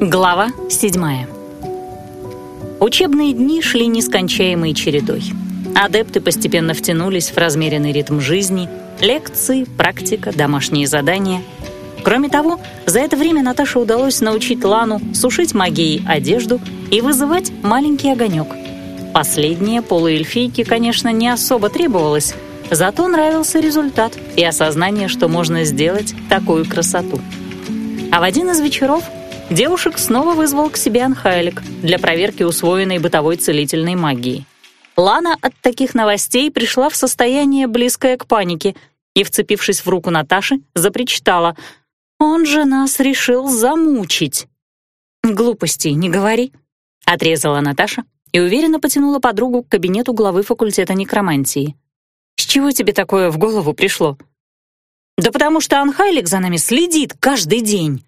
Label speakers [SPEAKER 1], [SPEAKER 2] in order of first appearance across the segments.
[SPEAKER 1] Глава 7. Учебные дни шли нескончаемой чередой. Адепты постепенно втянулись в размеренный ритм жизни, лекции, практика, домашние задания. Кроме того, за это время Наташе удалось научить Лану сушить магией одежду и вызывать маленький огонек. Последнее полуэльфийке, конечно, не особо требовалось, зато нравился результат и осознание, что можно сделать такую красоту. А в один из вечеров – девушек снова вызвал к себе Анхайлик для проверки усвоенной бытовой целительной магии. Лана от таких новостей пришла в состояние, близкое к панике, и, вцепившись в руку Наташи, запричитала. «Он же нас решил замучить!» «Глупостей не говори», — отрезала Наташа и уверенно потянула подругу к кабинету главы факультета некромантии. «С чего тебе такое в голову пришло?» «Да потому что Анхайлик за нами следит каждый день», —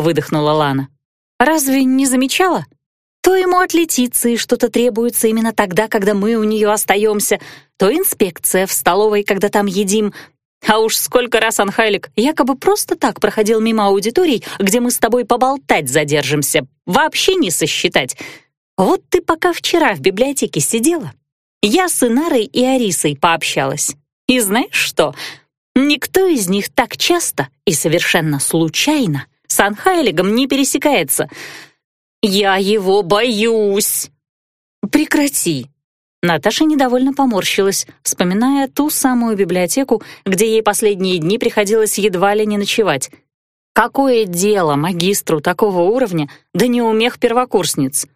[SPEAKER 1] выдохнула Лана. «Разве не замечала? То ему от Летиции что-то требуется именно тогда, когда мы у нее остаемся, то инспекция в столовой, когда там едим. А уж сколько раз Анхайлик якобы просто так проходил мимо аудиторий, где мы с тобой поболтать задержимся, вообще не сосчитать. Вот ты пока вчера в библиотеке сидела, я с Инарой и Арисой пообщалась. И знаешь что? Никто из них так часто и совершенно случайно с Анхайлигом не пересекается. Я его боюсь. Прекрати. Наташа недовольно поморщилась, вспоминая ту самую библиотеку, где ей последние дни приходилось едва ли не ночевать. Какое дело магистру такого уровня да неумех первокурсниц?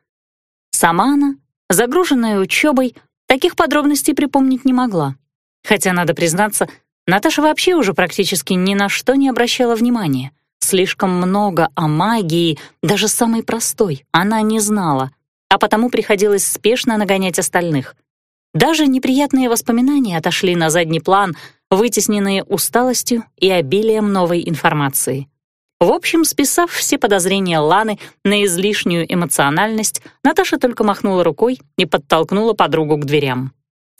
[SPEAKER 1] Сама она, загруженная учебой, таких подробностей припомнить не могла. Хотя, надо признаться, Наташа вообще уже практически ни на что не обращала внимания. Слишком много о магии, даже самой простой, она не знала, а потому приходилось спешно нагонять остальных. Даже неприятные воспоминания отошли на задний план, вытесненные усталостью и обилием новой информации. В общем, списав все подозрения Ланы на излишнюю эмоциональность, Наташа только махнула рукой и подтолкнула подругу к дверям.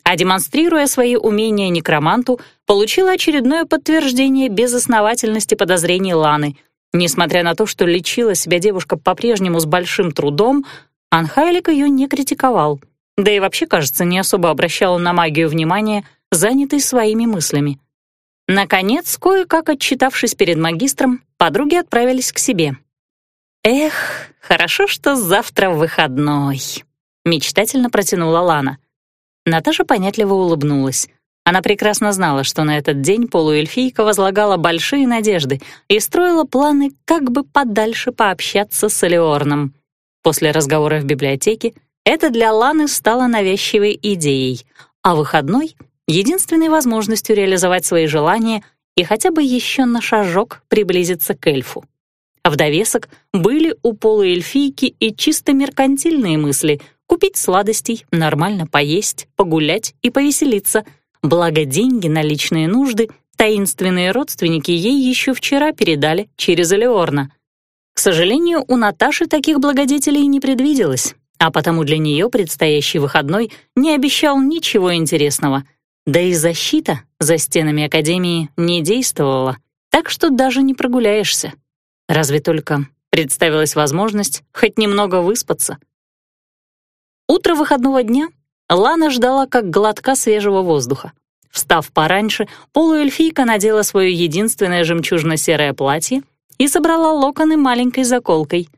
[SPEAKER 1] А демонстрируя свои умения некроманту, получила очередное подтверждение безосновательности подозрений Ланы. Несмотря на то, что лечила себя девушка по-прежнему с большим трудом, Анхайлик ее не критиковал. Да и вообще, кажется, не особо обращал на магию внимания, занятый своими мыслями. Наконец, кое-как отчитавшись перед магистром, подруги отправились к себе. «Эх, хорошо, что завтра выходной», — мечтательно протянула Лана. Наташа понятливо улыбнулась. Она прекрасно знала, что на этот день полуэльфийка возлагала большие надежды и строила планы, как бы подальше пообщаться с Элеорном. После разговора в библиотеке это для Ланы стало навязчивой идеей, а выходной — единственной возможностью реализовать свои желания и хотя бы еще на шажок приблизиться к эльфу. В довесок были у полуэльфийки и чисто меркантильные мысли — купить сладостей, нормально поесть, погулять и повеселиться — Благо деньги на личные нужды таинственные родственники ей еще вчера передали через Элеорна. К сожалению, у Наташи таких благодетелей не предвиделось, а потому для нее предстоящий выходной не обещал ничего интересного. Да и защита за стенами Академии не действовала, так что даже не прогуляешься. Разве только представилась возможность хоть немного выспаться. Утро выходного дня Лана ждала как глотка свежего воздуха. Встав пораньше, полуэльфийка надела свое единственное жемчужно-серое платье и собрала локоны маленькой заколкой.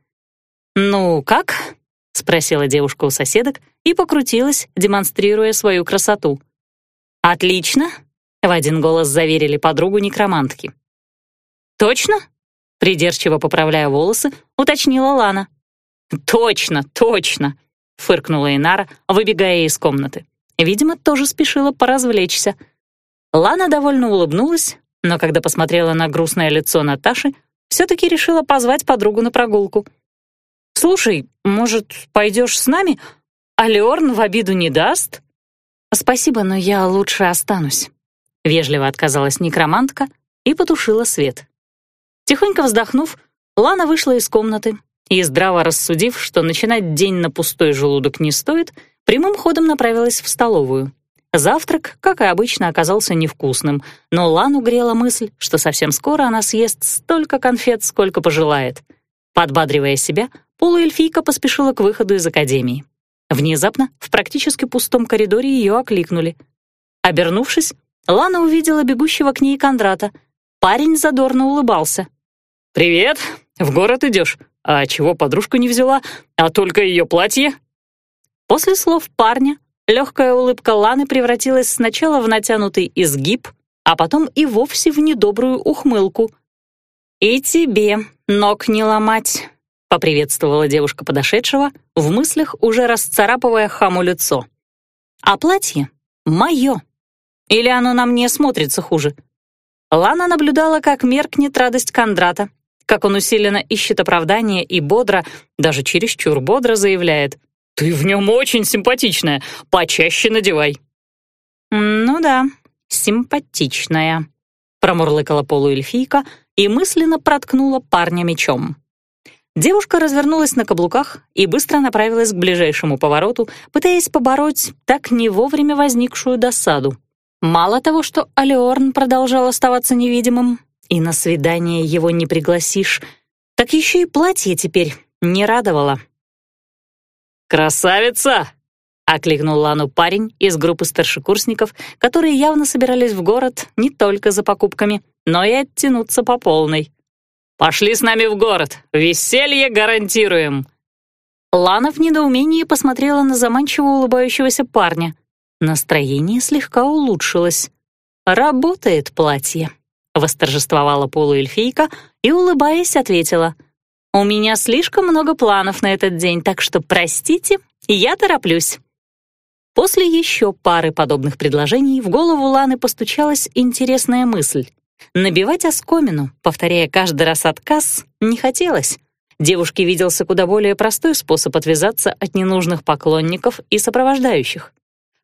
[SPEAKER 1] «Ну, как?» — спросила девушка у соседок и покрутилась, демонстрируя свою красоту. «Отлично!» — в один голос заверили подругу некромантки. «Точно?» — придирчиво поправляя волосы, уточнила Лана. «Точно, точно!» — фыркнула Инара, выбегая из комнаты. Видимо, тоже спешила поразвлечься. Лана довольно улыбнулась, но когда посмотрела на грустное лицо Наташи, все-таки решила позвать подругу на прогулку. «Слушай, может, пойдешь с нами? А в обиду не даст?» «Спасибо, но я лучше останусь», — вежливо отказалась некромантка и потушила свет. Тихонько вздохнув, Лана вышла из комнаты, и, здраво рассудив, что начинать день на пустой желудок не стоит, прямым ходом направилась в столовую. Завтрак, как и обычно, оказался невкусным, но Лану грела мысль, что совсем скоро она съест столько конфет, сколько пожелает. Подбадривая себя, полуэльфийка поспешила к выходу из академии. Внезапно в практически пустом коридоре ее окликнули. Обернувшись, Лана увидела бегущего к ней Кондрата. Парень задорно улыбался.
[SPEAKER 2] «Привет! В город идешь? А чего подружку не взяла? А только ее платье?»
[SPEAKER 1] После слов парня легкая улыбка Ланы превратилась сначала в натянутый изгиб, а потом и вовсе в недобрую ухмылку. «И тебе ног не ломать», — поприветствовала девушка подошедшего, в мыслях уже расцарапывая хаму лицо. «А платье мое. Или оно на мне смотрится хуже?» Лана наблюдала, как меркнет радость Кондрата, как он усиленно ищет оправдание и бодро, даже чересчур бодро заявляет.
[SPEAKER 2] «Ты в нем очень симпатичная, почаще надевай».
[SPEAKER 1] «Ну да, симпатичная», — промурлыкала полуэльфийка и мысленно проткнула парня мечом. Девушка развернулась на каблуках и быстро направилась к ближайшему повороту, пытаясь побороть так не вовремя возникшую досаду. Мало того, что Алиорн продолжал оставаться невидимым, и на свидание его не пригласишь, так еще и платье теперь не радовало.
[SPEAKER 2] «Красавица!» — окликнул Лану парень из группы старшекурсников, которые явно собирались в город не только за покупками, но и оттянуться по полной. Пошли с нами в город. Веселье гарантируем».
[SPEAKER 1] Лана в недоумении посмотрела на заманчиво улыбающегося парня. Настроение слегка улучшилось. «Работает платье», — восторжествовала полуэльфийка и, улыбаясь, ответила. «У меня слишком много планов на этот день, так что, простите, я тороплюсь». После еще пары подобных предложений в голову Ланы постучалась интересная мысль. Набивать оскомину, повторяя каждый раз отказ, не хотелось. Девушке виделся куда более простой способ отвязаться от ненужных поклонников и сопровождающих.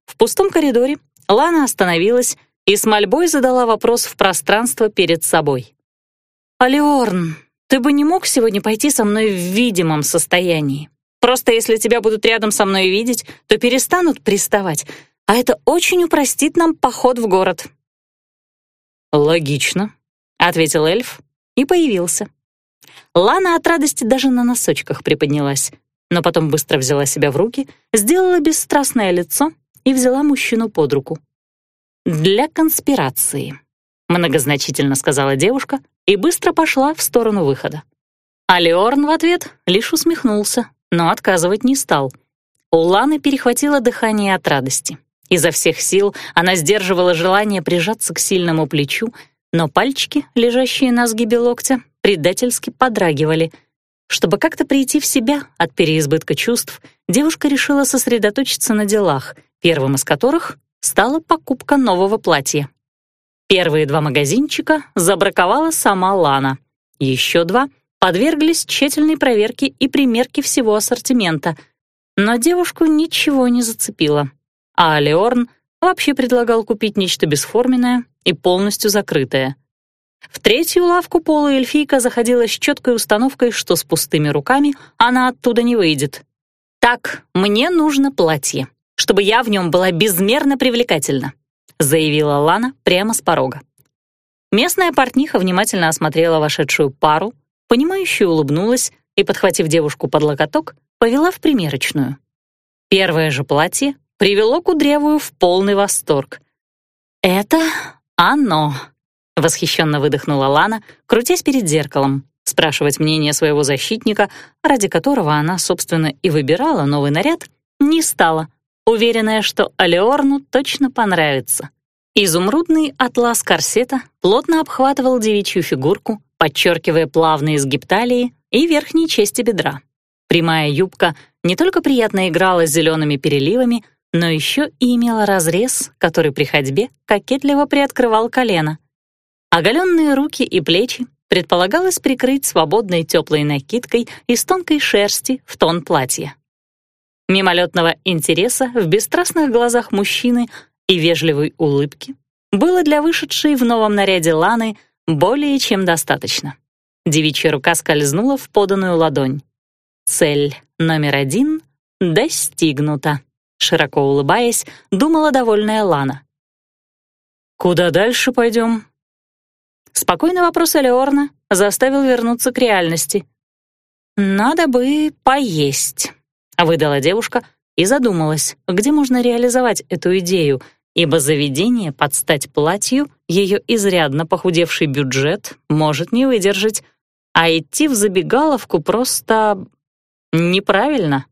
[SPEAKER 1] В пустом коридоре Лана остановилась и с мольбой задала вопрос в пространство перед собой. «Алиорн, ты бы не мог сегодня пойти со мной в видимом состоянии? Просто если тебя будут рядом со мной видеть, то перестанут приставать, а это очень упростит нам поход в город.
[SPEAKER 2] «Логично», — ответил эльф и появился.
[SPEAKER 1] Лана от радости даже на носочках приподнялась, но потом быстро взяла себя в руки, сделала бесстрастное лицо и взяла мужчину под руку. «Для конспирации», — многозначительно сказала девушка и быстро пошла в сторону выхода. А Леорн в ответ лишь усмехнулся, но отказывать не стал. У Ланы перехватило дыхание от радости. Изо всех сил она сдерживала желание прижаться к сильному плечу, но пальчики, лежащие на сгибе локтя, предательски подрагивали. Чтобы как-то прийти в себя от переизбытка чувств, девушка решила сосредоточиться на делах, первым из которых стала покупка нового платья. Первые два магазинчика забраковала сама Лана. Еще два подверглись тщательной проверке и примерке всего ассортимента, но девушку ничего не зацепило а Алиорн вообще предлагал купить нечто бесформенное и полностью закрытое. В третью лавку полуэльфийка заходила с четкой установкой, что с пустыми руками она оттуда не выйдет. «Так, мне нужно платье, чтобы я в нем была безмерно привлекательна», заявила Лана прямо с порога. Местная портниха внимательно осмотрела вошедшую пару, понимающе улыбнулась и, подхватив девушку под локоток, повела в примерочную. Первое же платье привело Кудрявую в полный восторг. «Это оно!» — восхищенно выдохнула Лана, крутясь перед зеркалом. Спрашивать мнение своего защитника, ради которого она, собственно, и выбирала новый наряд, не стала, уверенная, что Алеорну точно понравится. Изумрудный атлас корсета плотно обхватывал девичью фигурку, подчеркивая плавные изгиб талии и верхней части бедра. Прямая юбка не только приятно играла с зелеными переливами, но еще и имела разрез, который при ходьбе кокетливо приоткрывал колено. Оголенные руки и плечи предполагалось прикрыть свободной теплой накидкой из тонкой шерсти в тон платья. Мимолетного интереса в бесстрастных глазах мужчины и вежливой улыбки было для вышедшей в новом наряде Ланы более чем достаточно. Девичья рука скользнула в поданную ладонь. Цель номер один достигнута широко улыбаясь, думала довольная Лана.
[SPEAKER 2] «Куда дальше пойдем?»
[SPEAKER 1] Спокойный вопрос Элеорна заставил вернуться к реальности. «Надо бы поесть», — выдала девушка и задумалась, где можно реализовать эту идею, ибо заведение под стать платью ее изрядно похудевший бюджет может не выдержать, а идти в забегаловку просто неправильно.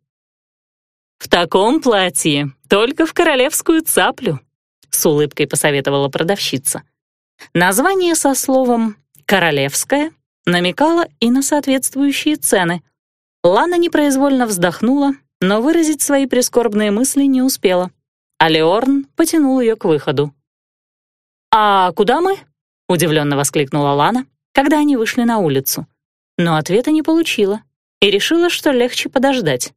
[SPEAKER 1] «В таком платье только в королевскую цаплю», — с улыбкой посоветовала продавщица. Название со словом «королевское» намекало и на соответствующие цены. Лана непроизвольно вздохнула, но выразить свои прискорбные мысли не успела. А Леорн потянул ее к выходу. «А куда мы?» — удивленно воскликнула Лана, когда они вышли на улицу. Но ответа не получила и решила, что легче подождать.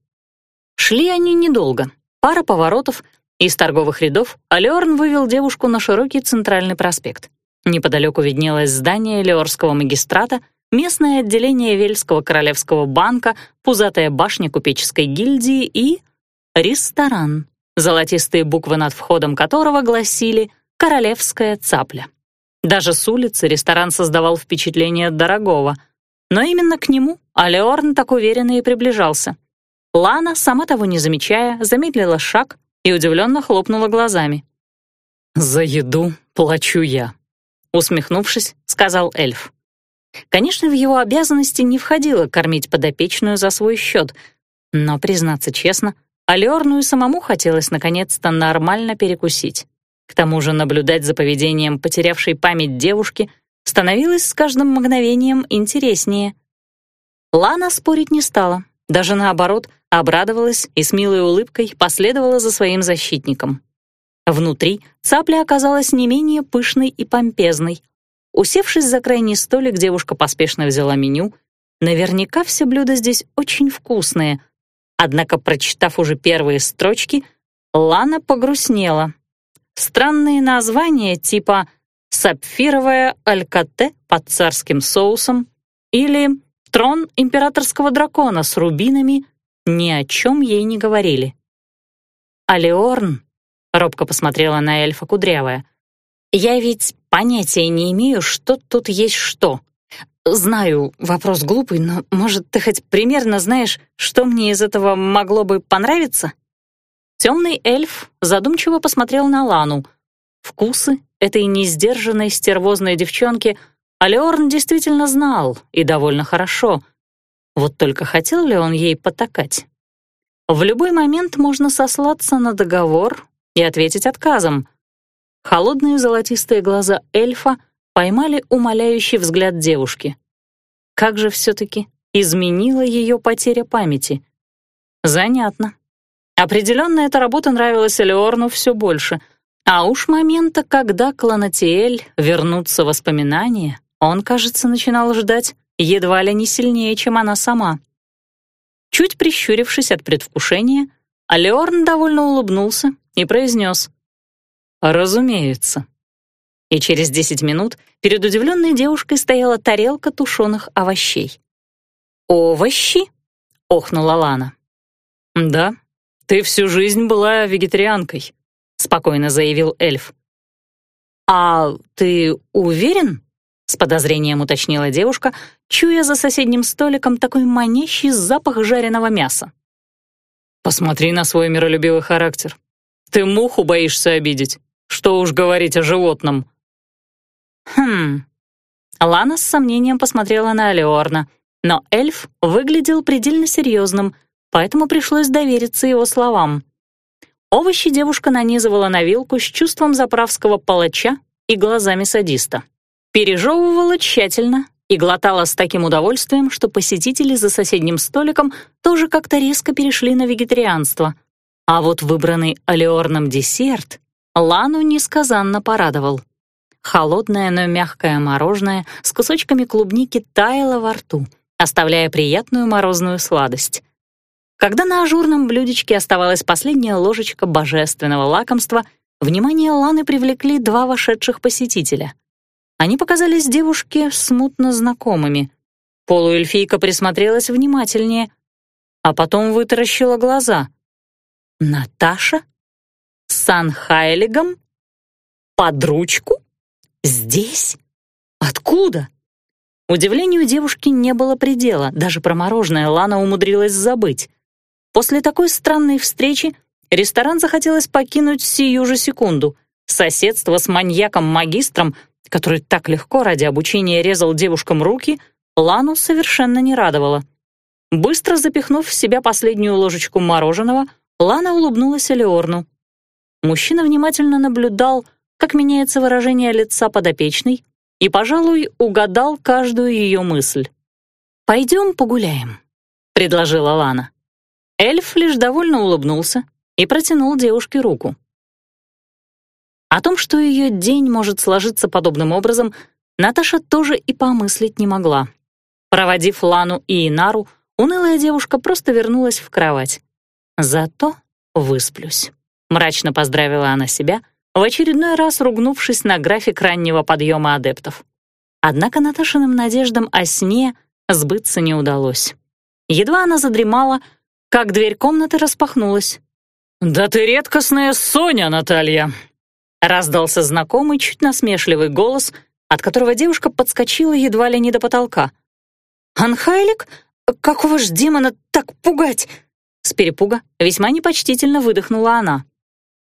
[SPEAKER 1] Шли они недолго. Пара поворотов, из торговых рядов Алеорн вывел девушку на широкий центральный проспект. Неподалеку виднелось здание Леорского магистрата, местное отделение Вельского королевского банка, пузатая башня купеческой гильдии и... ресторан, золотистые буквы над входом которого гласили «Королевская цапля». Даже с улицы ресторан создавал впечатление дорогого, но именно к нему Алеорн так уверенно и приближался. Лана, сама того не замечая, замедлила шаг и удивленно хлопнула глазами.
[SPEAKER 2] «За еду плачу я», усмехнувшись, сказал эльф. Конечно, в его обязанности не входило кормить подопечную за свой счет, но, признаться честно, Алёрну и самому хотелось наконец-то нормально перекусить. К тому же наблюдать за поведением потерявшей память девушки становилось с каждым мгновением интереснее. Лана спорить не стала, даже наоборот, обрадовалась и с милой улыбкой последовала за своим защитником. Внутри цапля оказалась не менее пышной и помпезной. Усевшись за крайний столик, девушка поспешно взяла меню. Наверняка все блюда здесь очень вкусные. Однако, прочитав уже первые строчки, Лана погрустнела. Странные названия типа «Сапфировая алькате под царским соусом» или «Трон императорского дракона с рубинами» ни о чем ей не говорили. Алеорн Робко посмотрела на эльфа кудрявая. «Я ведь понятия не имею, что тут есть что. Знаю, вопрос глупый, но, может, ты хоть примерно знаешь, что мне из этого могло бы понравиться?» Темный эльф задумчиво посмотрел на Лану. Вкусы этой несдержанной стервозной девчонки Алеорн действительно знал, и довольно хорошо. Вот только хотел ли он ей потакать? В любой момент можно сослаться на договор и ответить отказом. Холодные золотистые глаза эльфа поймали умоляющий взгляд девушки. Как же все-таки изменила ее потеря памяти? Занятно. Определенно эта работа нравилась Элеорну все больше, а уж момента, когда Кланатиэль вернутся воспоминания, он, кажется, начинал ждать едва ли не сильнее, чем она сама. Чуть прищурившись от предвкушения, Алеорн довольно улыбнулся и произнес «Разумеется». И через десять минут перед удивленной девушкой стояла тарелка тушеных овощей. «Овощи?» — охнула Лана. «Да, ты всю жизнь была вегетарианкой», — спокойно заявил эльф. «А ты уверен?» — с подозрением уточнила девушка, чуя за соседним столиком такой манящий запах жареного мяса. «Посмотри на свой миролюбивый характер. Ты муху боишься обидеть? Что уж говорить о животном?» «Хм...» Лана с сомнением посмотрела на Алеорна, но эльф выглядел предельно серьезным, поэтому пришлось довериться его словам. Овощи девушка нанизывала на вилку с чувством заправского палача и глазами садиста. Пережевывала тщательно и глотала с таким удовольствием, что посетители за соседним столиком тоже как-то резко перешли на вегетарианство — а вот выбранный алиорном десерт Лану несказанно порадовал. Холодное, но мягкое мороженое с кусочками клубники таяло во рту, оставляя приятную морозную сладость. Когда на ажурном блюдечке оставалась последняя ложечка божественного лакомства, внимание Ланы привлекли два вошедших посетителя. Они показались девушке смутно знакомыми. Полуэльфийка присмотрелась внимательнее, а потом вытаращила глаза. Наташа? С Анхайлигом? Под ручку? Здесь? Откуда?
[SPEAKER 1] Удивлению девушки не было предела, даже про мороженое Лана умудрилась забыть. После такой странной встречи ресторан захотелось покинуть сию же секунду. Соседство с маньяком-магистром, который так легко ради обучения резал девушкам руки, Лану совершенно не радовало. Быстро запихнув в себя последнюю ложечку мороженого, Лана улыбнулась Элеорну. Мужчина внимательно наблюдал, как меняется выражение лица подопечной, и, пожалуй, угадал каждую ее мысль. «Пойдем погуляем», — предложила Лана. Эльф лишь довольно улыбнулся и протянул девушке руку. О том, что ее день может сложиться подобным образом, Наташа тоже и помыслить не могла. Проводив Лану и Инару, унылая девушка просто вернулась в кровать. «Зато высплюсь», — мрачно поздравила она себя — в очередной раз ругнувшись на график раннего подъема адептов. Однако Наташиным надеждам о сне сбыться не удалось. Едва она задремала, как дверь комнаты распахнулась. «Да ты редкостная Соня, Наталья!» Раздался знакомый, чуть насмешливый голос, от которого девушка подскочила едва ли не до потолка. «Анхайлик? Какого ж демона так пугать?» С перепуга весьма непочтительно выдохнула она.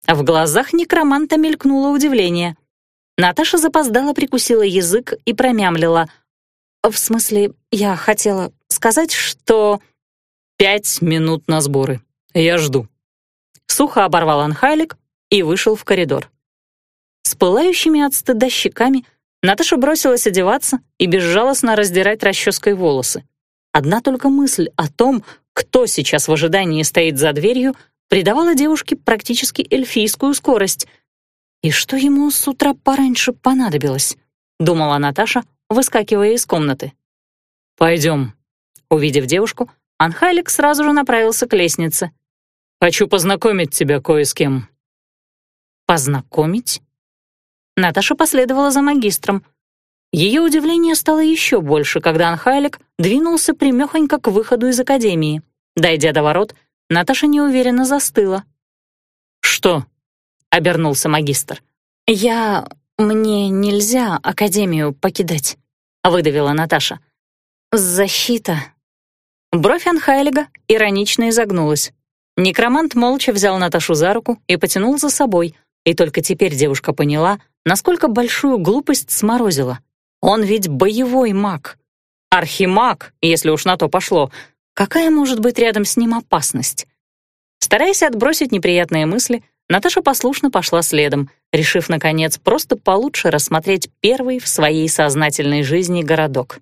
[SPEAKER 1] В глазах некроманта мелькнуло удивление. Наташа запоздала, прикусила язык и промямлила. «В смысле, я хотела сказать, что...» «Пять минут на сборы. Я жду». Сухо оборвал Анхайлик и вышел в коридор. С пылающими от стыда щеками Наташа бросилась одеваться и безжалостно раздирать расческой волосы. Одна только мысль о том, кто сейчас в ожидании стоит за дверью, придавала девушке практически эльфийскую скорость. «И что ему с утра пораньше понадобилось?» — думала Наташа, выскакивая из комнаты. «Пойдем». Увидев девушку, Анхайлик сразу же направился к лестнице. «Хочу познакомить тебя кое с кем». «Познакомить?» Наташа последовала за магистром. Ее удивление стало еще больше, когда Анхайлик двинулся примехонько к выходу из академии. Дойдя до ворот, Наташа неуверенно застыла. «Что?» — обернулся магистр. «Я... мне нельзя Академию покидать», — выдавила Наташа. «Защита». Бровь Анхайлига иронично изогнулась. Некромант молча взял Наташу за руку и потянул за собой, и только теперь девушка поняла, насколько большую глупость сморозила. Он ведь боевой маг. Архимаг, если уж на то пошло, Какая может быть рядом с ним опасность? Стараясь отбросить неприятные мысли, Наташа послушно пошла следом, решив, наконец, просто получше рассмотреть первый в своей сознательной жизни городок.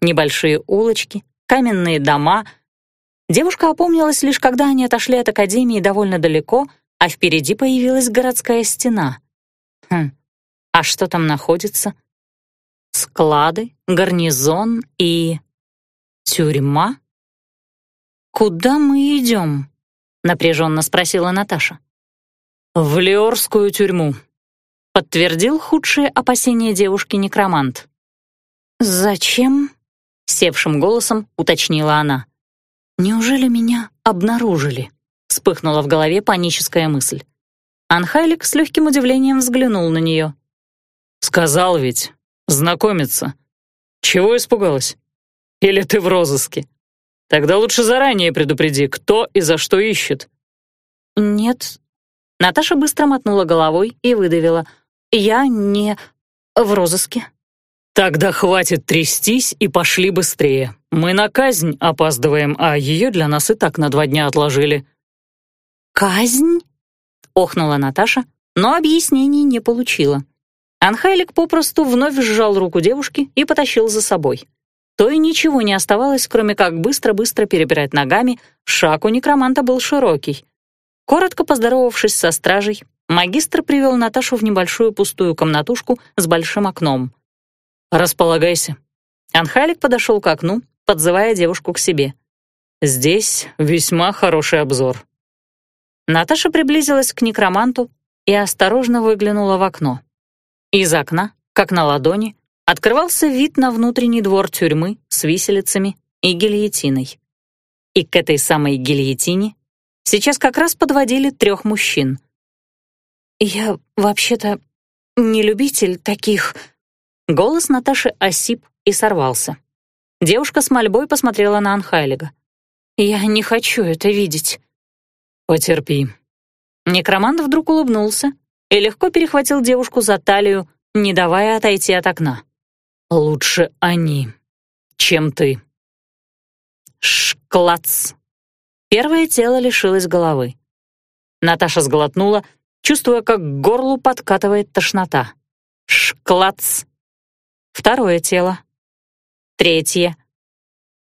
[SPEAKER 1] Небольшие улочки, каменные дома. Девушка опомнилась лишь, когда они отошли от академии довольно далеко, а впереди появилась городская стена. Хм, а что там находится? Склады, гарнизон и... тюрьма? «Куда мы идем?» — напряженно спросила Наташа. «В Леорскую тюрьму», — подтвердил худшие опасения девушки некромант. «Зачем?» — севшим голосом уточнила она. «Неужели меня обнаружили?» — вспыхнула в голове паническая мысль. Анхайлик с легким удивлением взглянул на нее. «Сказал ведь, знакомиться. Чего испугалась? Или ты в розыске?» Тогда лучше заранее предупреди, кто и за что ищет». «Нет». Наташа быстро мотнула головой и выдавила. «Я не в розыске». «Тогда хватит трястись и пошли быстрее. Мы на казнь опаздываем, а ее для нас и так на два дня отложили». «Казнь?» — охнула Наташа, но объяснений не получила. Анхайлик попросту вновь сжал руку девушки и потащил за собой то и ничего не оставалось, кроме как быстро-быстро перебирать ногами, шаг у некроманта был широкий. Коротко поздоровавшись со стражей, магистр привел Наташу в небольшую пустую комнатушку с большим окном. «Располагайся». Анхалик подошел к окну, подзывая девушку к себе. «Здесь весьма хороший обзор». Наташа приблизилась к некроманту и осторожно выглянула в окно. Из окна, как на ладони, открывался вид на внутренний двор тюрьмы с виселицами и гильотиной. И к этой самой гильотине сейчас как раз подводили трех мужчин. «Я вообще-то не любитель таких Голос Наташи осип и сорвался. Девушка с мольбой посмотрела на Анхайлига. «Я не хочу это видеть».
[SPEAKER 2] «Потерпи».
[SPEAKER 1] Некромант вдруг улыбнулся и легко перехватил девушку за талию, не давая отойти от окна.
[SPEAKER 2] «Лучше они, чем ты».
[SPEAKER 1] Шклац. Первое тело лишилось головы. Наташа сглотнула, чувствуя, как к горлу подкатывает тошнота. Шклац. Второе тело. Третье.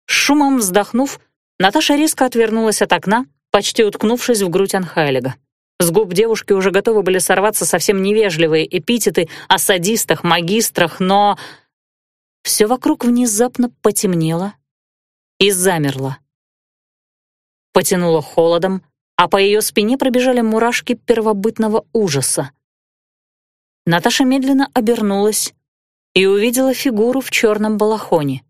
[SPEAKER 1] Шумом вздохнув, Наташа резко отвернулась от окна, почти уткнувшись в грудь Анхайлига. С губ девушки уже готовы были сорваться совсем невежливые эпитеты о садистах, магистрах, но... Все вокруг внезапно потемнело и замерло. Потянуло холодом, а по ее спине пробежали мурашки первобытного ужаса. Наташа медленно обернулась и увидела фигуру в черном балахоне.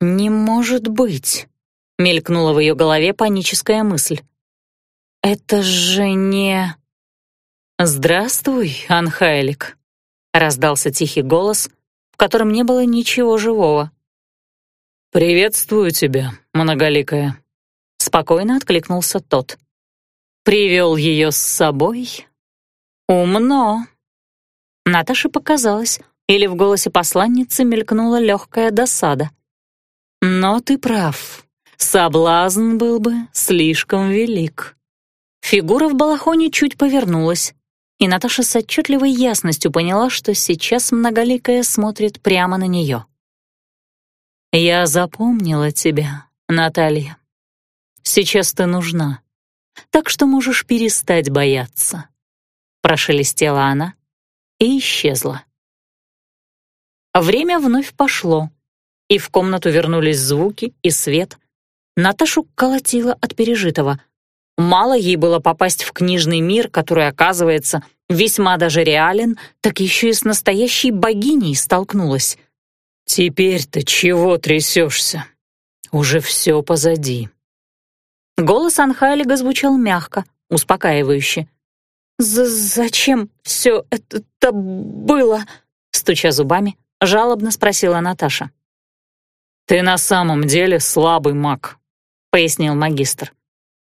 [SPEAKER 1] «Не может быть!» — мелькнула в ее голове паническая мысль. «Это же не...» «Здравствуй, Анхайлик», — раздался тихий голос, в котором не было ничего живого.
[SPEAKER 2] «Приветствую тебя, многоликая», — спокойно откликнулся тот. «Привел ее с собой? Умно».
[SPEAKER 1] Наташе показалось, или в голосе посланницы мелькнула легкая досада. «Но ты прав, соблазн был бы слишком велик». Фигура в балахоне чуть повернулась, и Наташа с отчетливой ясностью поняла, что сейчас многоликая смотрит прямо на нее. «Я запомнила тебя, Наталья. Сейчас ты нужна, так что можешь перестать бояться», — прошелестела она и исчезла. Время вновь пошло, и в комнату вернулись звуки и свет. Наташу колотило от пережитого. Мало ей было попасть в книжный мир, который, оказывается, весьма даже реален, так еще и с настоящей богиней столкнулась.
[SPEAKER 2] «Теперь-то чего трясешься? Уже все позади».
[SPEAKER 1] Голос Анхайлига звучал мягко, успокаивающе. «Зачем все это было?» Стуча зубами, жалобно спросила Наташа.
[SPEAKER 2] «Ты на самом деле слабый маг», — пояснил магистр,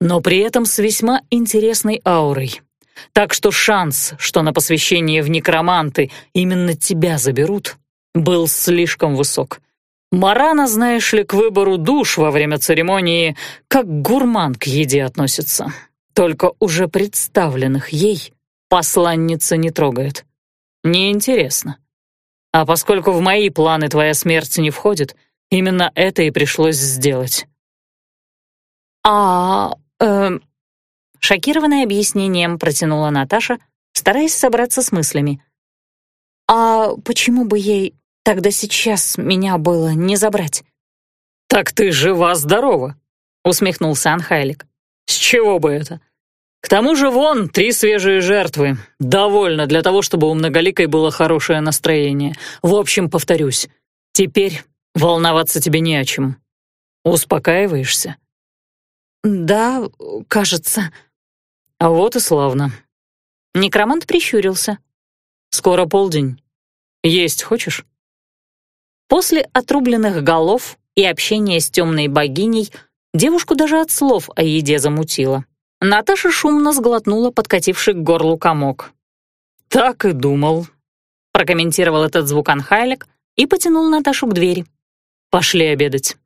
[SPEAKER 2] «но при этом с весьма интересной аурой. Так что шанс, что на посвящение в некроманты именно тебя заберут, был слишком высок. Марана, знаешь ли, к выбору душ во время церемонии как гурман к еде относится. Только уже представленных ей посланница не трогает. Неинтересно. А поскольку в мои планы твоя смерть не входит, именно это и пришлось сделать.
[SPEAKER 1] А, э, шокированная объяснением протянула Наташа, стараясь собраться с мыслями. А почему бы ей Тогда сейчас меня было не забрать».
[SPEAKER 2] «Так ты жива-здорова», — усмехнулся Анхайлик. «С чего бы это? К тому же вон три свежие жертвы. Довольно для того, чтобы у Многоликой было хорошее настроение. В общем, повторюсь, теперь волноваться тебе не о чем. Успокаиваешься?»
[SPEAKER 1] «Да, кажется».
[SPEAKER 2] «А вот и славно».
[SPEAKER 1] Некромант прищурился.
[SPEAKER 2] «Скоро полдень. Есть хочешь?»
[SPEAKER 1] После отрубленных голов и общения с темной богиней девушку даже от слов о еде замутило. Наташа шумно сглотнула подкативший к горлу комок.
[SPEAKER 2] «Так и думал», — прокомментировал этот звук Анхайлик и потянул Наташу к двери. «Пошли обедать».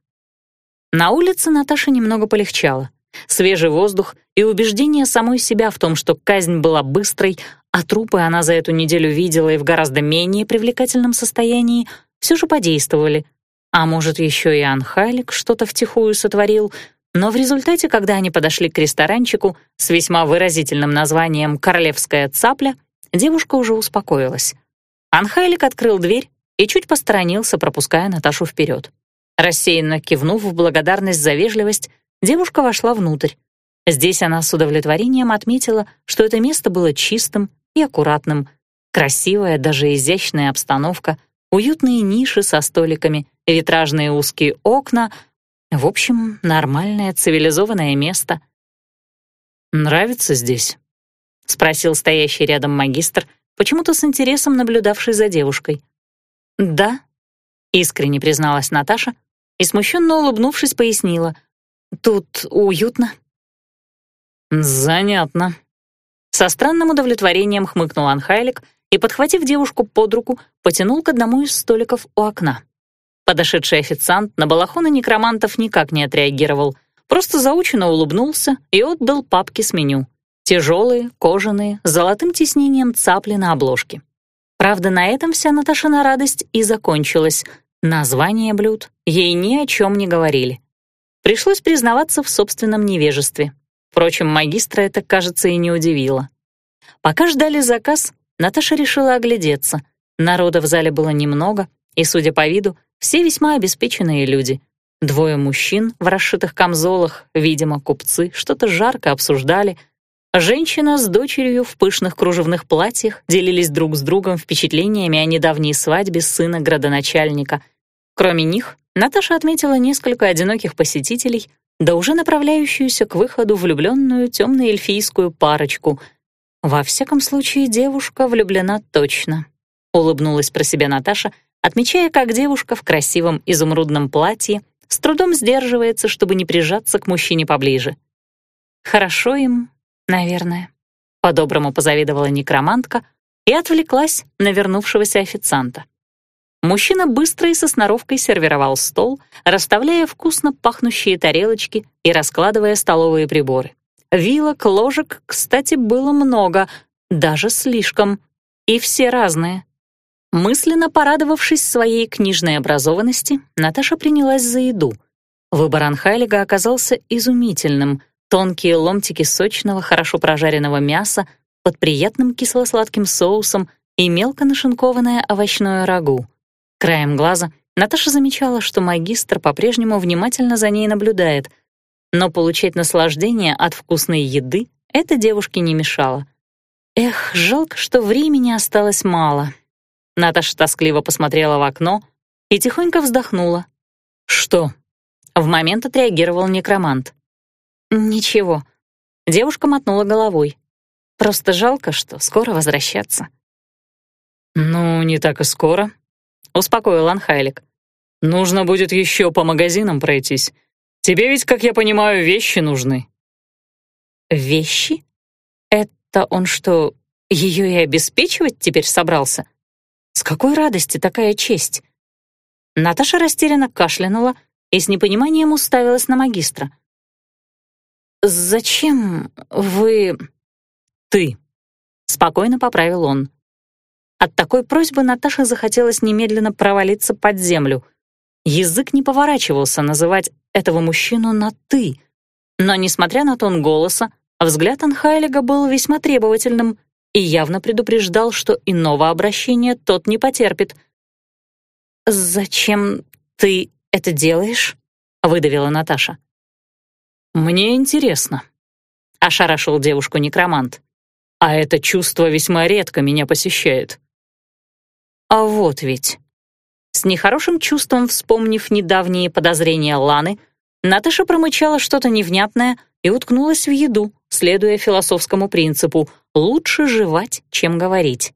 [SPEAKER 1] На улице Наташа немного полегчало. Свежий воздух и убеждение самой себя в том, что казнь была быстрой, а трупы она за эту неделю видела и в гораздо менее привлекательном состоянии, все же подействовали. А может, еще и Анхалик что-то втихую сотворил, но в результате, когда они подошли к ресторанчику с весьма выразительным названием «Королевская цапля», девушка уже успокоилась. Анхайлик открыл дверь и чуть посторонился, пропуская Наташу вперед. Рассеянно кивнув в благодарность за вежливость, девушка вошла внутрь. Здесь она с удовлетворением отметила, что это место было чистым и аккуратным, красивая, даже изящная обстановка, уютные ниши со столиками, витражные узкие окна. В общем, нормальное цивилизованное место.
[SPEAKER 2] «Нравится здесь?»
[SPEAKER 1] — спросил стоящий рядом магистр, почему-то с интересом наблюдавший за девушкой. «Да», — искренне призналась Наташа и, смущенно улыбнувшись, пояснила. «Тут уютно».
[SPEAKER 2] «Занятно».
[SPEAKER 1] Со странным удовлетворением хмыкнул Анхайлик и, подхватив девушку под руку, потянул к одному из столиков у окна. Подошедший официант на балахоны некромантов никак не отреагировал, просто заученно улыбнулся и отдал папки с меню. Тяжелые, кожаные, с золотым тиснением цапли на обложке. Правда, на этом вся Наташина радость и закончилась. Названия блюд ей ни о чем не говорили. Пришлось признаваться в собственном невежестве. Впрочем, магистра это, кажется, и не удивило. Пока ждали заказ, Наташа решила оглядеться. Народа в зале было немного, и, судя по виду, все весьма обеспеченные люди. Двое мужчин в расшитых камзолах, видимо, купцы, что-то жарко обсуждали. Женщина с дочерью в пышных кружевных платьях делились друг с другом впечатлениями о недавней свадьбе сына градоначальника. Кроме них, Наташа отметила несколько одиноких посетителей, да уже направляющуюся к выходу влюбленную темно-эльфийскую парочку. Во всяком случае, девушка влюблена точно. Улыбнулась про себя Наташа — отмечая, как девушка в красивом изумрудном платье с трудом сдерживается, чтобы не прижаться к мужчине поближе. «Хорошо им, наверное», — по-доброму позавидовала некромантка и отвлеклась на вернувшегося официанта. Мужчина быстро и со сноровкой сервировал стол, расставляя вкусно пахнущие тарелочки и раскладывая столовые приборы. Вилок, ложек, кстати, было много, даже слишком, и все разные. Мысленно порадовавшись своей книжной образованности, Наташа принялась за еду. Выбор Анхайлига оказался изумительным. Тонкие ломтики сочного, хорошо прожаренного мяса под приятным кисло-сладким соусом и мелко нашинкованное овощное рагу. Краем глаза Наташа замечала, что магистр по-прежнему внимательно за ней наблюдает, но получать наслаждение от вкусной еды это девушке не мешало. Эх, жалко, что времени осталось мало, Наташа тоскливо посмотрела в окно и тихонько вздохнула. «Что?» — в момент отреагировал некромант. «Ничего». Девушка мотнула головой. «Просто жалко, что скоро возвращаться».
[SPEAKER 2] «Ну, не так и скоро», — успокоил Анхайлик. «Нужно будет еще по магазинам пройтись. Тебе ведь, как я понимаю, вещи нужны».
[SPEAKER 1] «Вещи? Это он что, ее и обеспечивать теперь собрался?» С какой радости такая честь? Наташа растерянно кашлянула и с непониманием уставилась на магистра. «Зачем вы...»
[SPEAKER 2] «Ты», — спокойно поправил он.
[SPEAKER 1] От такой просьбы Наташе захотелось немедленно провалиться под землю. Язык не поворачивался называть этого мужчину на «ты». Но, несмотря на тон голоса, взгляд Анхайлига был весьма требовательным и явно предупреждал, что иного обращения тот не потерпит. «Зачем ты это делаешь?» — выдавила Наташа.
[SPEAKER 2] «Мне интересно», — ошарашил девушку некромант. «А это чувство весьма редко меня посещает».
[SPEAKER 1] «А вот ведь...» С нехорошим чувством вспомнив недавние подозрения Ланы, Наташа промычала что-то невнятное и уткнулась в еду, следуя философскому принципу «лучше жевать, чем говорить».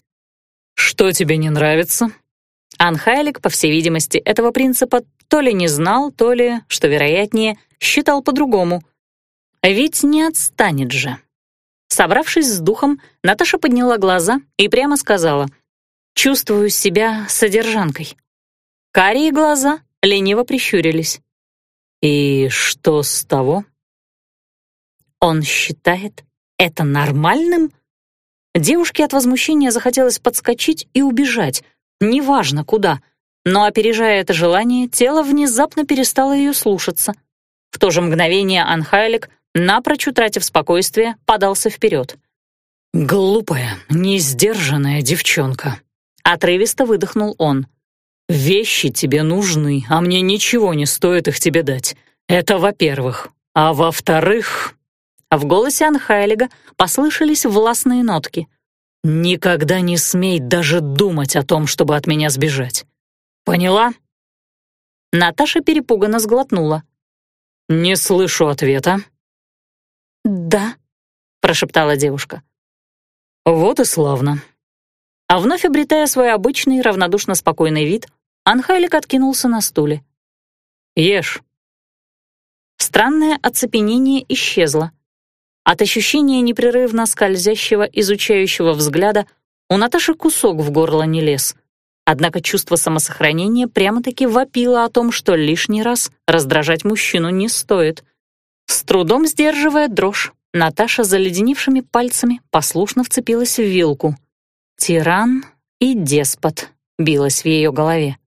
[SPEAKER 2] «Что тебе не нравится?»
[SPEAKER 1] Анхайлик, по всей видимости, этого принципа то ли не знал, то ли, что вероятнее, считал по-другому. Ведь не отстанет же. Собравшись с духом, Наташа подняла глаза и прямо сказала «Чувствую себя содержанкой». Карие глаза лениво прищурились.
[SPEAKER 2] «И что с того?»
[SPEAKER 1] Он считает это нормальным? Девушке от возмущения захотелось подскочить и убежать, неважно куда, но, опережая это желание, тело внезапно перестало ее слушаться. В то же мгновение Анхайлик, напрочь утратив спокойствие, подался вперед.
[SPEAKER 2] «Глупая, несдержанная девчонка», —
[SPEAKER 1] отрывисто выдохнул он.
[SPEAKER 2] «Вещи тебе нужны, а мне ничего не стоит их тебе дать. Это во-первых. А во-вторых...»
[SPEAKER 1] в голосе Анхайлига послышались властные нотки.
[SPEAKER 2] «Никогда не смей даже думать о том, чтобы от меня сбежать. Поняла?»
[SPEAKER 1] Наташа перепуганно сглотнула.
[SPEAKER 2] «Не слышу ответа».
[SPEAKER 1] «Да», — прошептала девушка.
[SPEAKER 2] «Вот и славно».
[SPEAKER 1] А вновь обретая свой обычный, равнодушно спокойный вид, Анхайлик откинулся на стуле.
[SPEAKER 2] «Ешь».
[SPEAKER 1] Странное оцепенение исчезло. От ощущения непрерывно скользящего, изучающего взгляда у Наташи кусок в горло не лез. Однако чувство самосохранения прямо-таки вопило о том, что лишний раз раздражать мужчину не стоит. С трудом сдерживая дрожь, Наташа заледеневшими пальцами послушно вцепилась в вилку. «Тиран и деспот» билось в ее голове.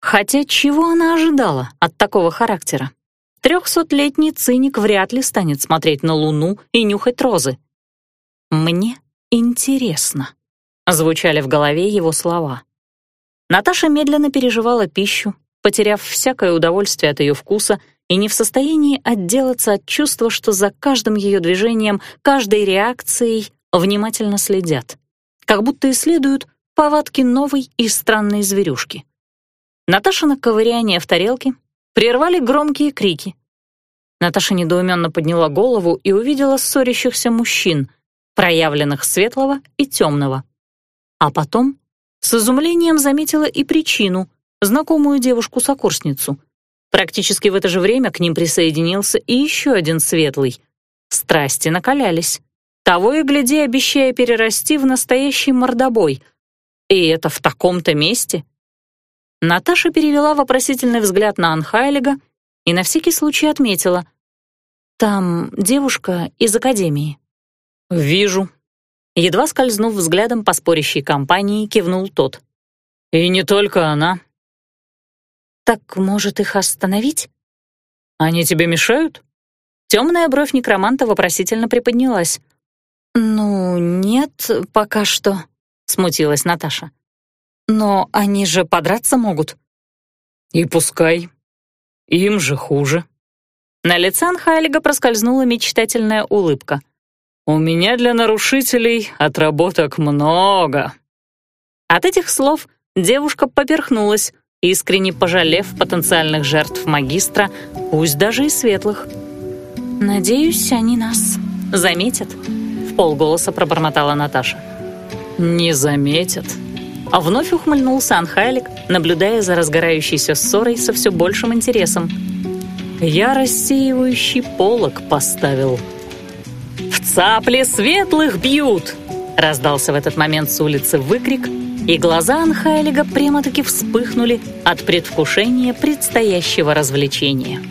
[SPEAKER 1] Хотя чего она ожидала от такого характера? Трехсотлетний циник вряд ли станет смотреть на луну и нюхать розы. «Мне интересно», — звучали в голове его слова. Наташа медленно переживала пищу, потеряв всякое удовольствие от ее вкуса и не в состоянии отделаться от чувства, что за каждым ее движением, каждой реакцией внимательно следят, как будто исследуют повадки новой и странной зверюшки. Наташа на ковыряние в тарелке прервали громкие крики. Наташа недоуменно подняла голову и увидела ссорящихся мужчин, проявленных светлого и темного. А потом с изумлением заметила и причину, знакомую девушку-сокурсницу. Практически в это же время к ним присоединился и еще один светлый. Страсти накалялись. Того и гляди, обещая перерасти в настоящий мордобой. И это в таком-то месте — Наташа перевела вопросительный взгляд на Анхайлига и на всякий случай отметила. «Там девушка из академии».
[SPEAKER 2] «Вижу».
[SPEAKER 1] Едва скользнув взглядом по спорящей компании, кивнул тот.
[SPEAKER 2] «И не только она».
[SPEAKER 1] «Так, может, их остановить?»
[SPEAKER 2] «Они тебе мешают?»
[SPEAKER 1] Темная бровь некроманта вопросительно приподнялась. «Ну, нет, пока что», — смутилась Наташа. Но они же подраться могут.
[SPEAKER 2] И пускай. Им же хуже.
[SPEAKER 1] На лице Анхайлига проскользнула мечтательная улыбка.
[SPEAKER 2] «У меня для нарушителей отработок много».
[SPEAKER 1] От этих слов девушка поперхнулась, искренне пожалев потенциальных жертв магистра, пусть даже и светлых. «Надеюсь, они нас заметят», — в полголоса пробормотала Наташа.
[SPEAKER 2] «Не заметят»,
[SPEAKER 1] а вновь ухмыльнулся Анхайлик, наблюдая за разгорающейся ссорой со все большим интересом.
[SPEAKER 2] «Я рассеивающий полог поставил».
[SPEAKER 1] «В цапле светлых бьют!» Раздался в этот момент с улицы выкрик, и глаза Анхайлига прямо-таки вспыхнули от предвкушения предстоящего развлечения.